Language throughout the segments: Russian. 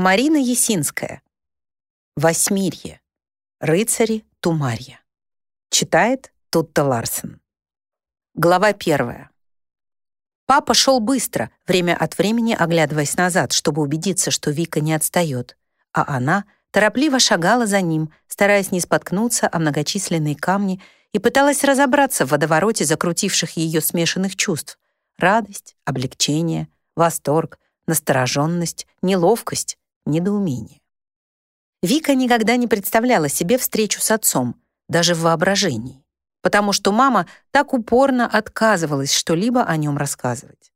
Марина Есинская. Восьмирье. Рыцари Тумарья. Читает Тутта Ларсен. Глава первая. Папа шел быстро, время от времени оглядываясь назад, чтобы убедиться, что Вика не отстает, а она торопливо шагала за ним, стараясь не споткнуться о многочисленные камни и пыталась разобраться в водовороте закрутивших ее смешанных чувств — радость, облегчение, восторг, настороженность, неловкость, недоумение. Вика никогда не представляла себе встречу с отцом, даже в воображении, потому что мама так упорно отказывалась что-либо о нем рассказывать.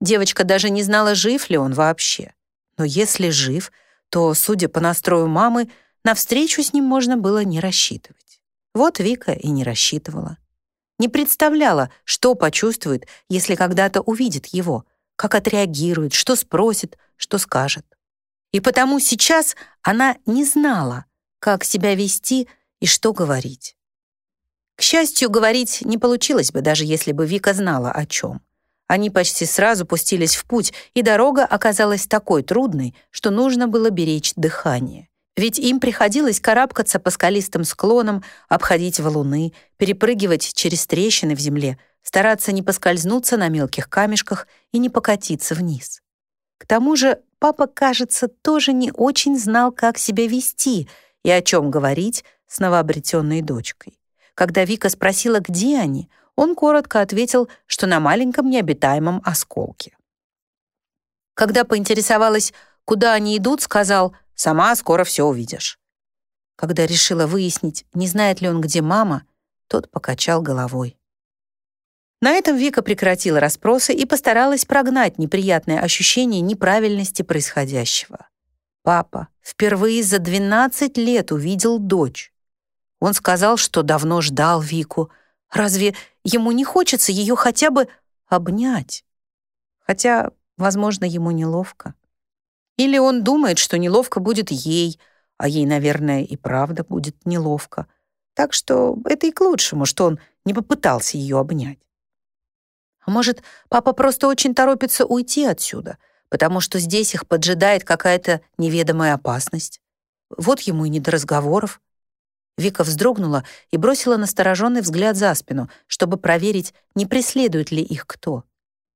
Девочка даже не знала, жив ли он вообще. Но если жив, то, судя по настрою мамы, на встречу с ним можно было не рассчитывать. Вот Вика и не рассчитывала. Не представляла, что почувствует, если когда-то увидит его, как отреагирует, что спросит, что скажет. И потому сейчас она не знала, как себя вести и что говорить. К счастью, говорить не получилось бы, даже если бы Вика знала о чем. Они почти сразу пустились в путь, и дорога оказалась такой трудной, что нужно было беречь дыхание. Ведь им приходилось карабкаться по скалистым склонам, обходить валуны, перепрыгивать через трещины в земле, стараться не поскользнуться на мелких камешках и не покатиться вниз. К тому же папа, кажется, тоже не очень знал, как себя вести и о чем говорить с новообретенной дочкой. Когда Вика спросила, где они, он коротко ответил, что на маленьком необитаемом осколке. Когда поинтересовалась, куда они идут, сказал, «Сама скоро все увидишь». Когда решила выяснить, не знает ли он, где мама, тот покачал головой. На этом Вика прекратила расспросы и постаралась прогнать неприятное ощущение неправильности происходящего. Папа впервые за 12 лет увидел дочь. Он сказал, что давно ждал Вику. Разве ему не хочется ее хотя бы обнять? Хотя, возможно, ему неловко. Или он думает, что неловко будет ей, а ей, наверное, и правда будет неловко. Так что это и к лучшему, что он не попытался ее обнять. А может, папа просто очень торопится уйти отсюда, потому что здесь их поджидает какая-то неведомая опасность. Вот ему и не до разговоров. Вика вздрогнула и бросила настороженный взгляд за спину, чтобы проверить, не преследует ли их кто.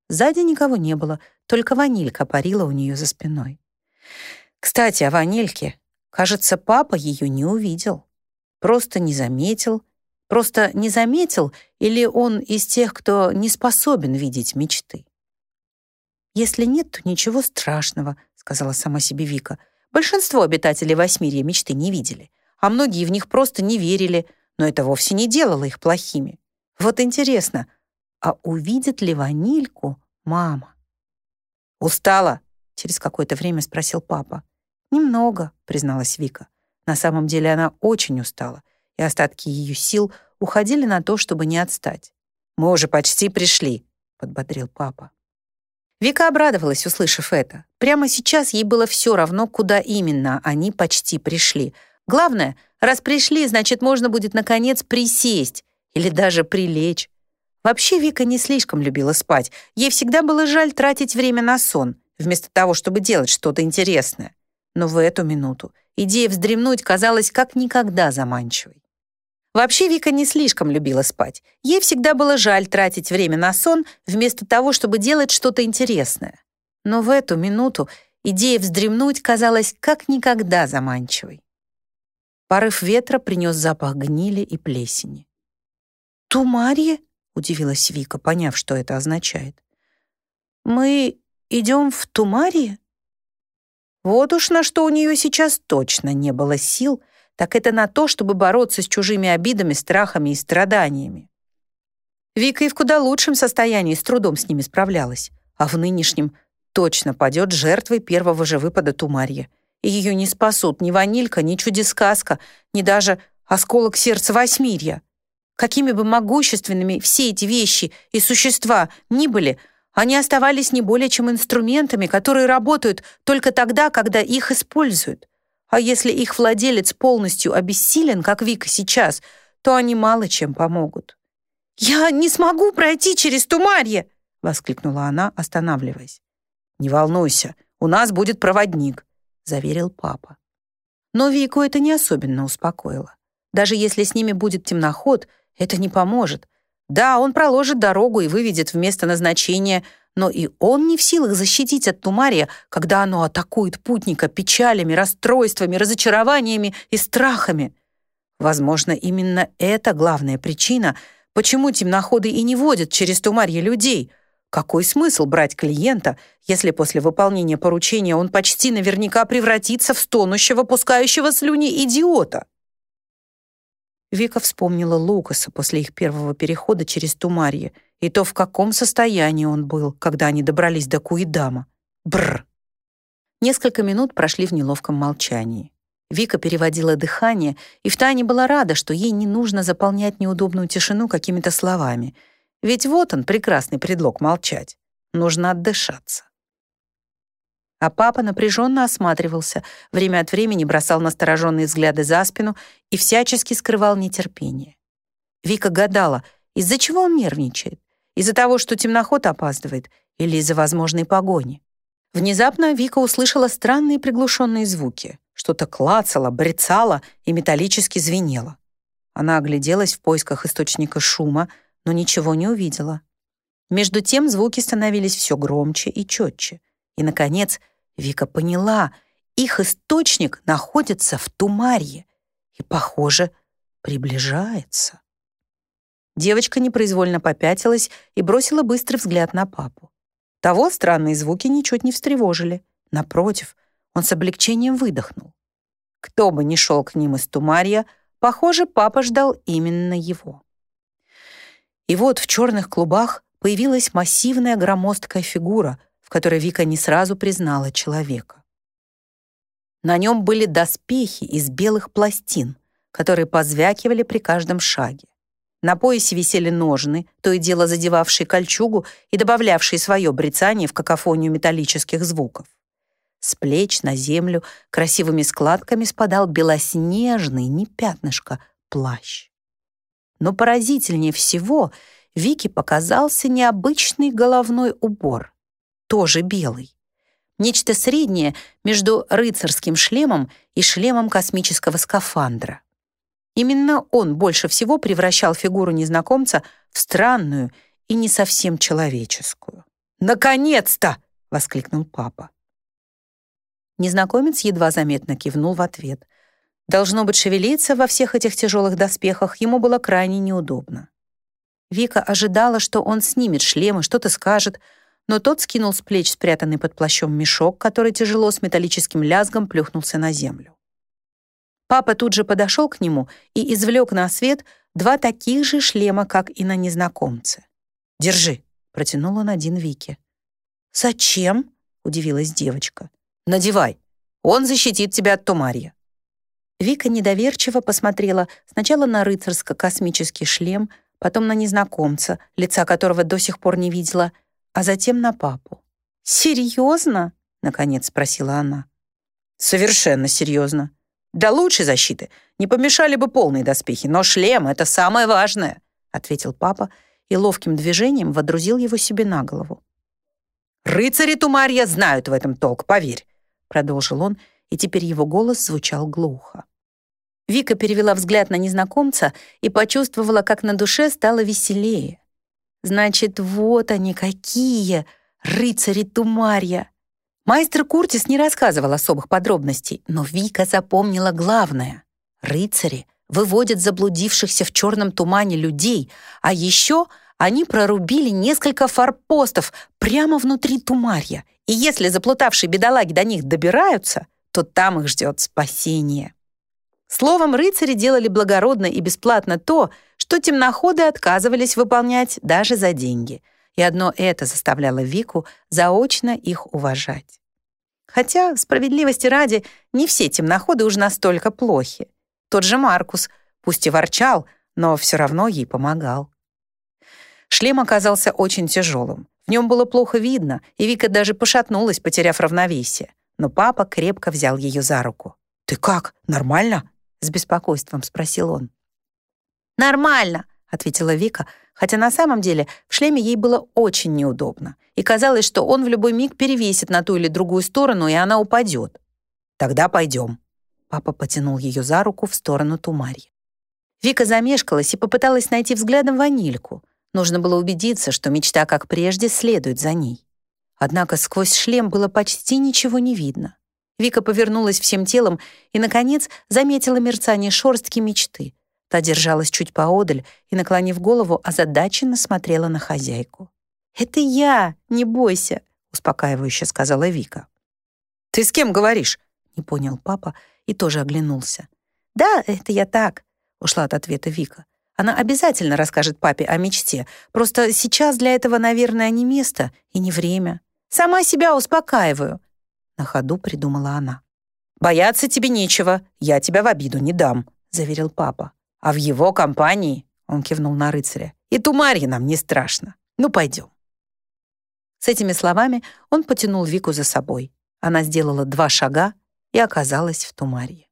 Сзади никого не было, только ванилька парила у нее за спиной. Кстати, о ванильке. Кажется, папа ее не увидел. Просто не заметил Просто не заметил, или он из тех, кто не способен видеть мечты? «Если нет, то ничего страшного», — сказала сама себе Вика. «Большинство обитателей Восьмирья мечты не видели, а многие в них просто не верили, но это вовсе не делало их плохими. Вот интересно, а увидит ли ванильку мама?» «Устала?» — через какое-то время спросил папа. «Немного», — призналась Вика. На самом деле она очень устала и остатки ее сил уходили на то, чтобы не отстать. «Мы уже почти пришли», — подбодрил папа. Вика обрадовалась, услышав это. Прямо сейчас ей было все равно, куда именно они почти пришли. Главное, раз пришли, значит, можно будет, наконец, присесть или даже прилечь. Вообще Вика не слишком любила спать. Ей всегда было жаль тратить время на сон, вместо того, чтобы делать что-то интересное. Но в эту минуту идея вздремнуть казалась как никогда заманчивой. Вообще Вика не слишком любила спать. Ей всегда было жаль тратить время на сон вместо того, чтобы делать что-то интересное. Но в эту минуту идея вздремнуть казалась как никогда заманчивой. Порыв ветра принес запах гнили и плесени. «Тумарье?» — удивилась Вика, поняв, что это означает. «Мы идем в Тумарье?» Вот уж на что у нее сейчас точно не было сил — так это на то, чтобы бороться с чужими обидами, страхами и страданиями. Вика и в куда лучшем состоянии с трудом с ними справлялась, а в нынешнем точно падет жертвой первого же выпада Тумарья. И ее не спасут ни ванилька, ни чудесказка, ни даже осколок сердца Восьмирья. Какими бы могущественными все эти вещи и существа ни были, они оставались не более чем инструментами, которые работают только тогда, когда их используют. А если их владелец полностью обессилен, как Вика сейчас, то они мало чем помогут. «Я не смогу пройти через Тумарье!» — воскликнула она, останавливаясь. «Не волнуйся, у нас будет проводник», — заверил папа. Но Вику это не особенно успокоило. Даже если с ними будет темноход, это не поможет. Да, он проложит дорогу и выведет в место назначения, но и он не в силах защитить от Тумария, когда оно атакует путника печалями, расстройствами, разочарованиями и страхами. Возможно, именно это главная причина, почему темноходы и не водят через Тумарье людей. Какой смысл брать клиента, если после выполнения поручения он почти наверняка превратится в стонущего, пускающего слюни идиота? Вика вспомнила Лукаса после их первого перехода через Тумарье и то, в каком состоянии он был, когда они добрались до Куидама. Бррр. Несколько минут прошли в неловком молчании. Вика переводила дыхание и втайне была рада, что ей не нужно заполнять неудобную тишину какими-то словами. Ведь вот он, прекрасный предлог молчать. Нужно отдышаться. А папа напряженно осматривался, время от времени бросал настороженные взгляды за спину и всячески скрывал нетерпение. Вика гадала, из-за чего он нервничает? Из-за того, что темноход опаздывает, или из-за возможной погони? Внезапно Вика услышала странные приглушенные звуки. Что-то клацало, брецало и металлически звенело. Она огляделась в поисках источника шума, но ничего не увидела. Между тем звуки становились все громче и четче. И, наконец, Вика поняла, их источник находится в Тумарье и, похоже, приближается. Девочка непроизвольно попятилась и бросила быстрый взгляд на папу. Того странные звуки ничуть не встревожили. Напротив, он с облегчением выдохнул. Кто бы ни шел к ним из Тумарья, похоже, папа ждал именно его. И вот в черных клубах появилась массивная громоздкая фигура — в которой Вика не сразу признала человека. На нем были доспехи из белых пластин, которые позвякивали при каждом шаге. На поясе висели ножны, то и дело задевавшие кольчугу и добавлявшие свое брецание в какофонию металлических звуков. С плеч на землю красивыми складками спадал белоснежный, не пятнышко, плащ. Но поразительнее всего Вике показался необычный головной убор тоже белый. Нечто среднее между рыцарским шлемом и шлемом космического скафандра. Именно он больше всего превращал фигуру незнакомца в странную и не совсем человеческую. «Наконец-то!» — воскликнул папа. Незнакомец едва заметно кивнул в ответ. Должно быть, шевелиться во всех этих тяжелых доспехах ему было крайне неудобно. Вика ожидала, что он снимет шлем и что-то скажет, но тот скинул с плеч спрятанный под плащом мешок, который тяжело с металлическим лязгом плюхнулся на землю. Папа тут же подошел к нему и извлек на свет два таких же шлема, как и на незнакомце. «Держи», — протянул он один Вике. «Зачем?» — удивилась девочка. «Надевай, он защитит тебя от Тумарья». Вика недоверчиво посмотрела сначала на рыцарско-космический шлем, потом на незнакомца, лица которого до сих пор не видела, а затем на папу. «Серьезно?» — наконец спросила она. «Совершенно серьезно. Для лучшей защиты не помешали бы полные доспехи, но шлем — это самое важное», — ответил папа и ловким движением водрузил его себе на голову. «Рыцари Тумарья знают в этом толк, поверь», — продолжил он, и теперь его голос звучал глухо. Вика перевела взгляд на незнакомца и почувствовала, как на душе стало веселее. Значит, вот они какие, рыцари Тумарья. Майстер Куртис не рассказывал особых подробностей, но Вика запомнила главное. Рыцари выводят заблудившихся в черном тумане людей, а еще они прорубили несколько форпостов прямо внутри Тумарья, и если заплутавшие бедолаги до них добираются, то там их ждет спасение. Словом, рыцари делали благородно и бесплатно то, что темноходы отказывались выполнять даже за деньги. И одно это заставляло Вику заочно их уважать. Хотя, справедливости ради, не все темноходы уж настолько плохи. Тот же Маркус, пусть и ворчал, но все равно ей помогал. Шлем оказался очень тяжелым. В нем было плохо видно, и Вика даже пошатнулась, потеряв равновесие. Но папа крепко взял ее за руку. «Ты как, нормально?» — с беспокойством спросил он. «Нормально», — ответила Вика, хотя на самом деле в шлеме ей было очень неудобно, и казалось, что он в любой миг перевесит на ту или другую сторону, и она упадет. Тогда пойдем». Папа потянул ее за руку в сторону Тумарьи. Вика замешкалась и попыталась найти взглядом ванильку. Нужно было убедиться, что мечта, как прежде, следует за ней. Однако сквозь шлем было почти ничего не видно. Вика повернулась всем телом и, наконец, заметила мерцание шорстки мечты. Та держалась чуть поодаль и, наклонив голову, озадаченно смотрела на хозяйку. «Это я, не бойся», — успокаивающе сказала Вика. «Ты с кем говоришь?» — не понял папа и тоже оглянулся. «Да, это я так», — ушла от ответа Вика. «Она обязательно расскажет папе о мечте. Просто сейчас для этого, наверное, не место и не время. Сама себя успокаиваю», — на ходу придумала она. «Бояться тебе нечего, я тебя в обиду не дам», — заверил папа. «А в его компании», — он кивнул на рыцаря, «и Тумарье нам не страшно. Ну, пойдем». С этими словами он потянул Вику за собой. Она сделала два шага и оказалась в Тумарье.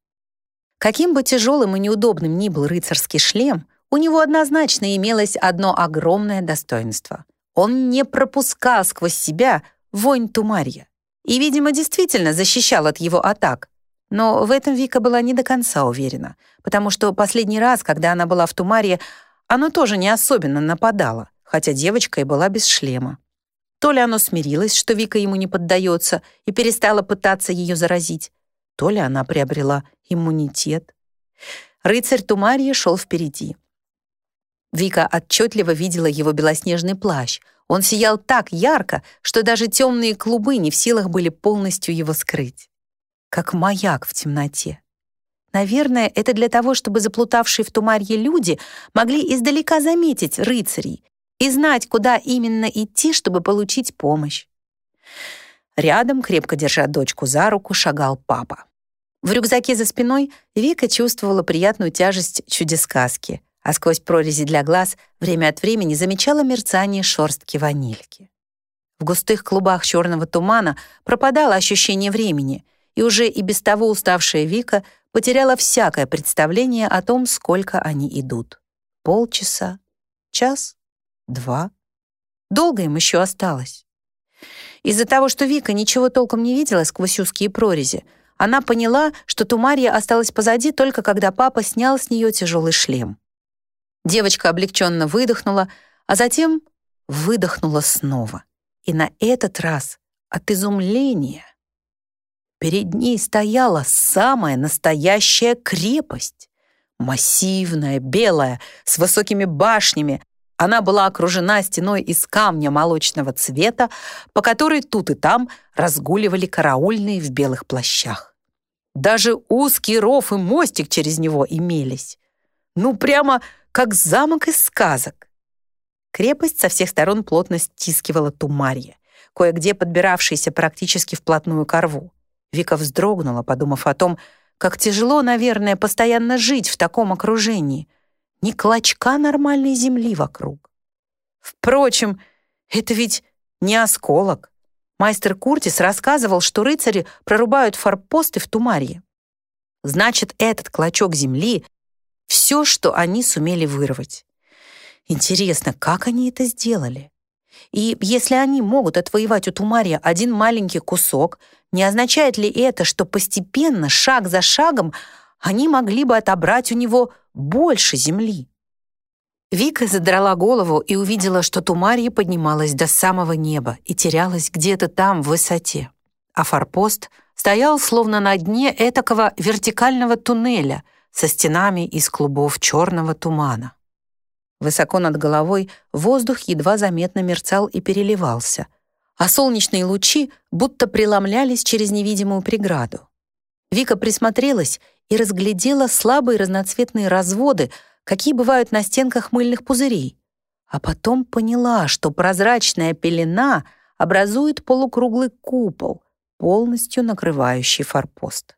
Каким бы тяжелым и неудобным ни был рыцарский шлем, у него однозначно имелось одно огромное достоинство. Он не пропускал сквозь себя вонь Тумарья и, видимо, действительно защищал от его атак. Но в этом Вика была не до конца уверена, потому что последний раз, когда она была в Тумарье, оно тоже не особенно нападало, хотя девочка и была без шлема. То ли оно смирилось, что Вика ему не поддается, и перестала пытаться ее заразить, то ли она приобрела иммунитет. Рыцарь Тумарья шел впереди. Вика отчетливо видела его белоснежный плащ. Он сиял так ярко, что даже темные клубы не в силах были полностью его скрыть. Как маяк в темноте. Наверное, это для того, чтобы заплутавшие в Тумарье люди могли издалека заметить рыцарей и знать, куда именно идти, чтобы получить помощь. Рядом, крепко держа дочку за руку, шагал папа. В рюкзаке за спиной Вика чувствовала приятную тяжесть чудесказки, а сквозь прорези для глаз время от времени замечала мерцание шорстки ванильки. В густых клубах черного тумана пропадало ощущение времени, и уже и без того уставшая Вика потеряла всякое представление о том, сколько они идут. Полчаса, час, два. Долго им еще осталось. Из-за того, что Вика ничего толком не видела сквозь узкие прорези, она поняла, что Тумария осталась позади только когда папа снял с нее тяжелый шлем. Девочка облегченно выдохнула, а затем выдохнула снова. И на этот раз от изумления. Перед ней стояла самая настоящая крепость. Массивная, белая, с высокими башнями, она была окружена стеной из камня молочного цвета, по которой тут и там разгуливали караульные в белых плащах. Даже узкий ров и мостик через него имелись. Ну, прямо как замок из сказок. Крепость со всех сторон плотно стискивала тумарье, кое-где подбиравшийся практически вплотную к рву. Вика вздрогнула, подумав о том, как тяжело, наверное, постоянно жить в таком окружении — ни клочка нормальной земли вокруг. Впрочем, это ведь не осколок. Майстер Куртис рассказывал, что рыцари прорубают форпосты в Тумарье. Значит, этот клочок земли — все, что они сумели вырвать. Интересно, как они это сделали? И если они могут отвоевать у Тумария один маленький кусок, не означает ли это, что постепенно, шаг за шагом, они могли бы отобрать у него больше земли. Вика задрала голову и увидела, что Тумарья поднималась до самого неба и терялась где-то там, в высоте. А форпост стоял словно на дне этакого вертикального туннеля со стенами из клубов черного тумана. Высоко над головой воздух едва заметно мерцал и переливался, а солнечные лучи будто преломлялись через невидимую преграду. Вика присмотрелась и разглядела слабые разноцветные разводы, какие бывают на стенках мыльных пузырей. А потом поняла, что прозрачная пелена образует полукруглый купол, полностью накрывающий форпост.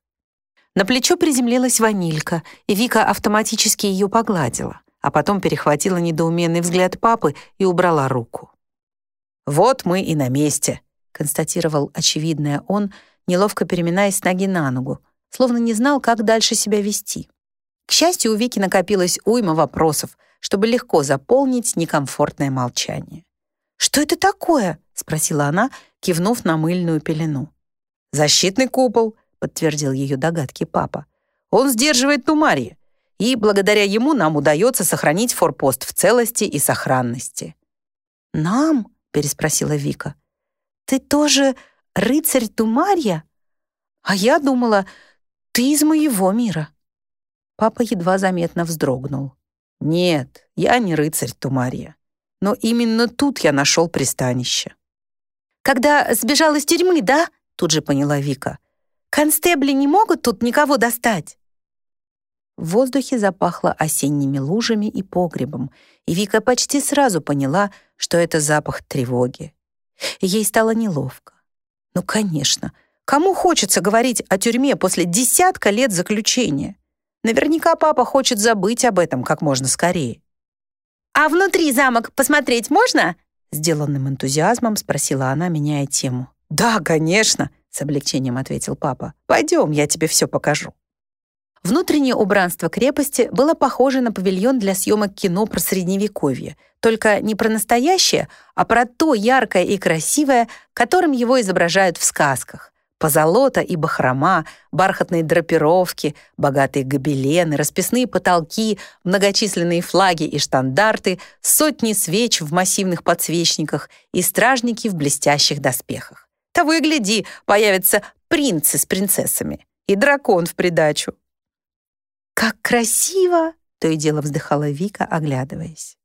На плечо приземлилась ванилька, и Вика автоматически ее погладила, а потом перехватила недоуменный взгляд папы и убрала руку. «Вот мы и на месте», — констатировал очевидное он, неловко переминаясь с ноги на ногу, словно не знал, как дальше себя вести. К счастью, у Вики накопилось уйма вопросов, чтобы легко заполнить некомфортное молчание. «Что это такое?» — спросила она, кивнув на мыльную пелену. «Защитный купол», — подтвердил ее догадки папа. «Он сдерживает Тумари, и благодаря ему нам удается сохранить форпост в целости и сохранности». «Нам?» — переспросила Вика. «Ты тоже рыцарь Тумарья? А я думала, ты из моего мира». Папа едва заметно вздрогнул. «Нет, я не рыцарь Тумарья. Но именно тут я нашел пристанище». «Когда сбежал из тюрьмы, да?» Тут же поняла Вика. «Констебли не могут тут никого достать?» В воздухе запахло осенними лужами и погребом, и Вика почти сразу поняла, что это запах тревоги. Ей стало неловко. Ну, конечно, кому хочется говорить о тюрьме после десятка лет заключения? Наверняка папа хочет забыть об этом как можно скорее. «А внутри замок посмотреть можно?» Сделанным энтузиазмом спросила она, меняя тему. «Да, конечно», — с облегчением ответил папа. «Пойдем, я тебе все покажу». Внутреннее убранство крепости было похоже на павильон для съемок кино про Средневековье, только не про настоящее, а про то яркое и красивое, которым его изображают в сказках. Позолота и бахрома, бархатные драпировки, богатые гобелены, расписные потолки, многочисленные флаги и штандарты, сотни свеч в массивных подсвечниках и стражники в блестящих доспехах. Того и гляди, появятся принцы с принцессами и дракон в придачу. «Как красиво!» — то и дело вздыхала Вика, оглядываясь.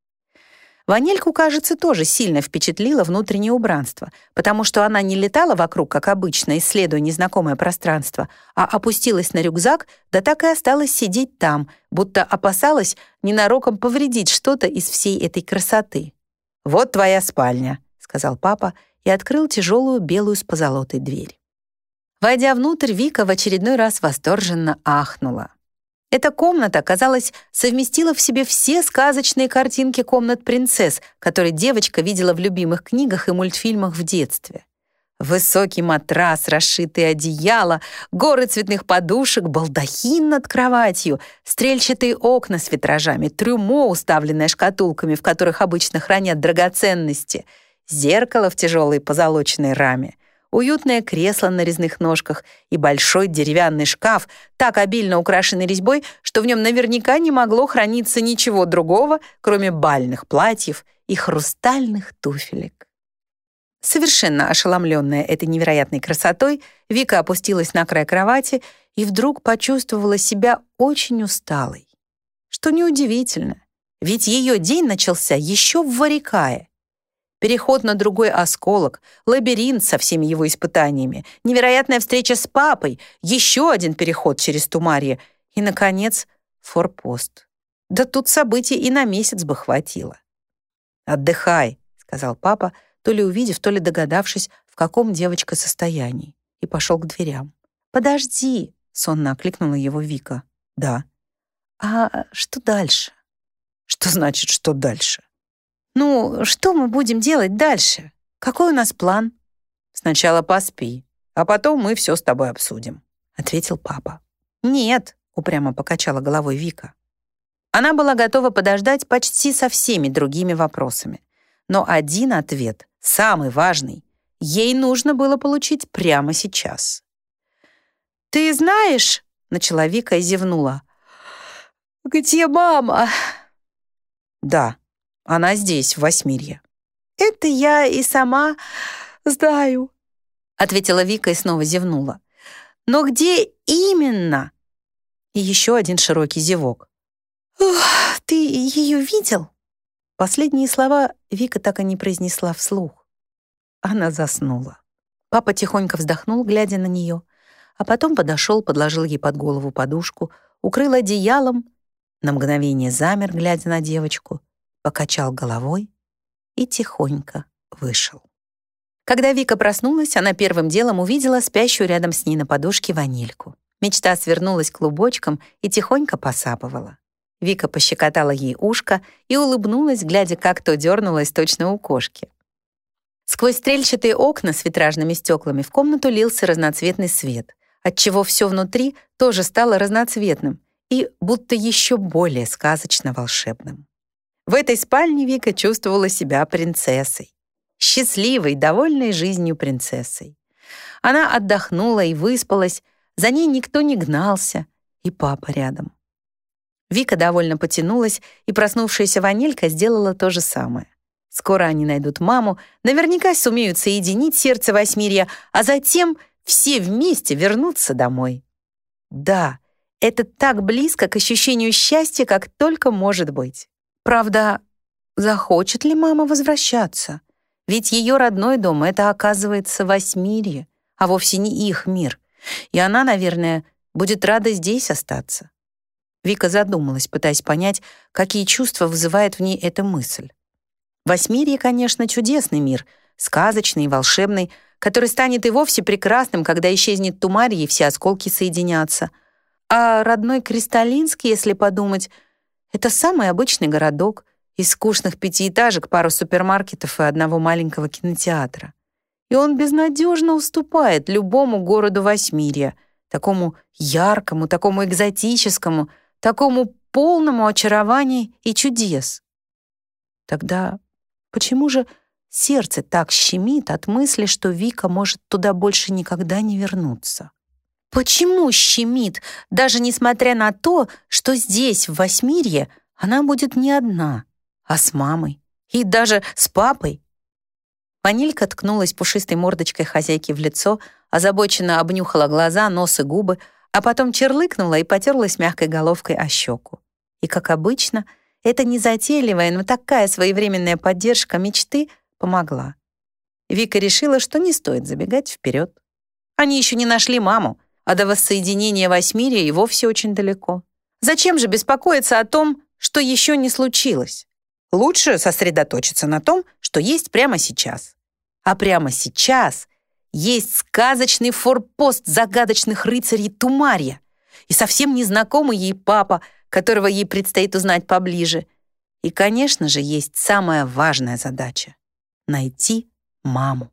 Ванельку, кажется, тоже сильно впечатлило внутреннее убранство, потому что она не летала вокруг, как обычно, исследуя незнакомое пространство, а опустилась на рюкзак, да так и осталась сидеть там, будто опасалась ненароком повредить что-то из всей этой красоты. «Вот твоя спальня», — сказал папа и открыл тяжелую белую с позолотой дверь. Войдя внутрь, Вика в очередной раз восторженно ахнула. Эта комната, казалось, совместила в себе все сказочные картинки комнат принцесс, которые девочка видела в любимых книгах и мультфильмах в детстве. Высокий матрас, расшитые одеяла, горы цветных подушек, балдахин над кроватью, стрельчатые окна с витражами, трюмо, уставленное шкатулками, в которых обычно хранят драгоценности, зеркало в тяжелой позолоченной раме — уютное кресло на резных ножках и большой деревянный шкаф, так обильно украшенный резьбой, что в нем наверняка не могло храниться ничего другого, кроме бальных платьев и хрустальных туфелек. Совершенно ошеломленная этой невероятной красотой, Вика опустилась на край кровати и вдруг почувствовала себя очень усталой. Что неудивительно, ведь ее день начался еще в Варикае, переход на другой осколок, лабиринт со всеми его испытаниями, невероятная встреча с папой, еще один переход через Тумарье и, наконец, форпост. Да тут событий и на месяц бы хватило. «Отдыхай», — сказал папа, то ли увидев, то ли догадавшись, в каком девочка состоянии, и пошел к дверям. «Подожди», — сонно окликнула его Вика. «Да». «А что дальше?» «Что значит, что дальше?» «Ну, что мы будем делать дальше? Какой у нас план?» «Сначала поспи, а потом мы все с тобой обсудим», — ответил папа. «Нет», — упрямо покачала головой Вика. Она была готова подождать почти со всеми другими вопросами. Но один ответ, самый важный, ей нужно было получить прямо сейчас. «Ты знаешь», — начала Вика и зевнула, «где мама?» «Да», она здесь, в Восьмирье». «Это я и сама знаю», — ответила Вика и снова зевнула. «Но где именно?» И еще один широкий зевок. «Ты ее видел?» Последние слова Вика так и не произнесла вслух. Она заснула. Папа тихонько вздохнул, глядя на нее, а потом подошел, подложил ей под голову подушку, укрыл одеялом, на мгновение замер, глядя на девочку, покачал головой и тихонько вышел. Когда Вика проснулась, она первым делом увидела спящую рядом с ней на подушке ванильку. Мечта свернулась клубочком и тихонько посапывала. Вика пощекотала ей ушко и улыбнулась, глядя, как то дернулась точно у кошки. Сквозь стрельчатые окна с витражными стеклами в комнату лился разноцветный свет, отчего все внутри тоже стало разноцветным и будто еще более сказочно волшебным. В этой спальне Вика чувствовала себя принцессой. Счастливой, довольной жизнью принцессой. Она отдохнула и выспалась, За ней никто не гнался, и папа рядом. Вика довольно потянулась, и проснувшаяся ванилька сделала то же самое. Скоро они найдут маму, наверняка сумеют соединить сердце Восьмирья, а затем все вместе вернутся домой. Да, это так близко к ощущению счастья, как только может быть. Правда, захочет ли мама возвращаться? Ведь ее родной дом — это, оказывается, Восьмирье, а вовсе не их мир. И она, наверное, будет рада здесь остаться. Вика задумалась, пытаясь понять, какие чувства вызывает в ней эта мысль. Восьмирье, конечно, чудесный мир, сказочный и волшебный, который станет и вовсе прекрасным, когда исчезнет Тумарье и все осколки соединятся. А родной Кристаллинский, если подумать, это самый обычный городок из скучных пятиэтажек, пару супермаркетов и одного маленького кинотеатра. И он безнадежно уступает любому городу Восьмирья, такому яркому, такому экзотическому — такому полному очарования и чудес. Тогда почему же сердце так щемит от мысли, что Вика может туда больше никогда не вернуться? Почему щемит, даже несмотря на то, что здесь, в Восьмирье, она будет не одна, а с мамой и даже с папой? Ванилька ткнулась пушистой мордочкой хозяйки в лицо, озабоченно обнюхала глаза, нос и губы, а потом черлыкнула и потерлась мягкой головкой о щеку. И, как обычно, эта незатейливая, но такая своевременная поддержка мечты помогла. Вика решила, что не стоит забегать вперед. Они еще не нашли маму, а до воссоединения Восьмирия и вовсе очень далеко. Зачем же беспокоиться о том, что еще не случилось? Лучше сосредоточиться на том, что есть прямо сейчас. А прямо сейчас есть сказочный форпост загадочных рыцарей Тумарья и совсем незнакомый ей папа, которого ей предстоит узнать поближе. И, конечно же, есть самая важная задача — найти маму.